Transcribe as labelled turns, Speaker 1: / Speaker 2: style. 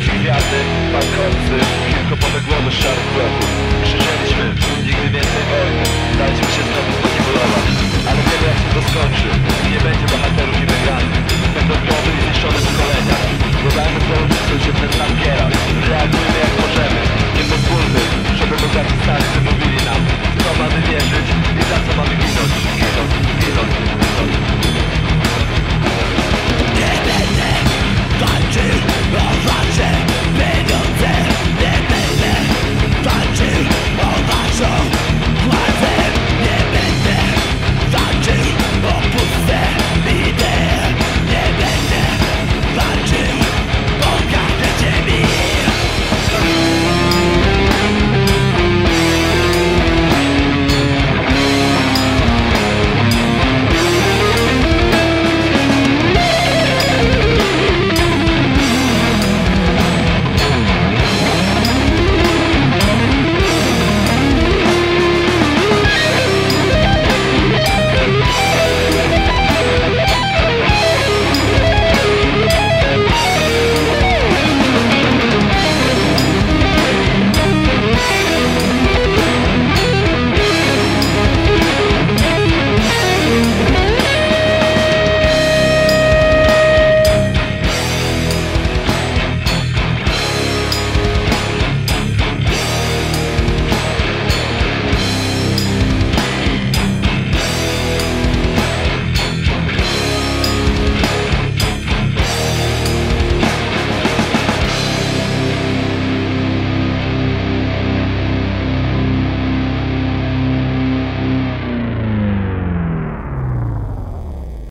Speaker 1: Kwiaty, palkący, kilkopodegłony szary klepów